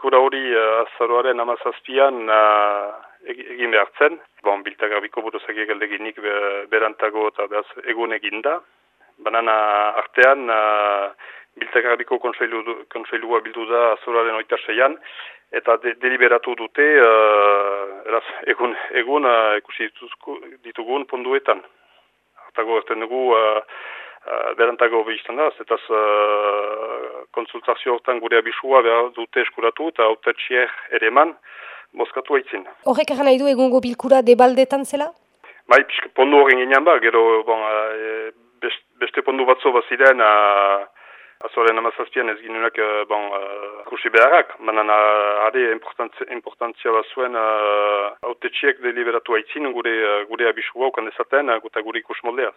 bilkura hori uh, azaroaren amazazpian uh, egin behar zen. Bon, biltagarbiko buruzakia galdeginik berantago eta behaz egun eginda. Banana artean, uh, biltagarbiko kontseilua bildu da azaroaren oita seian, eta de deliberatu dute uh, eraz, egun, egun uh, ikusi ditugun ponduetan. Artago ezten dugu uh, uh, berantago behizten da, zetaz uh, konsultazio hortan gure abisua behar dute eskuratu eta autetxier ere eman moskatu haitzin. Horrek nahi du egungo bilkura debaldetan zela? Bai, pondu horren ginean ba, gero bon, uh, beste pondu batzo baziren uh, Azoren amazazpian ez ginunak uh, bon, uh, kursi beharrak, manan uh, are importantzia bat zuen uh, autetxiek deliberatu haitzin gure, uh, gure abisua okan dezaten uh, gure ikus moldea.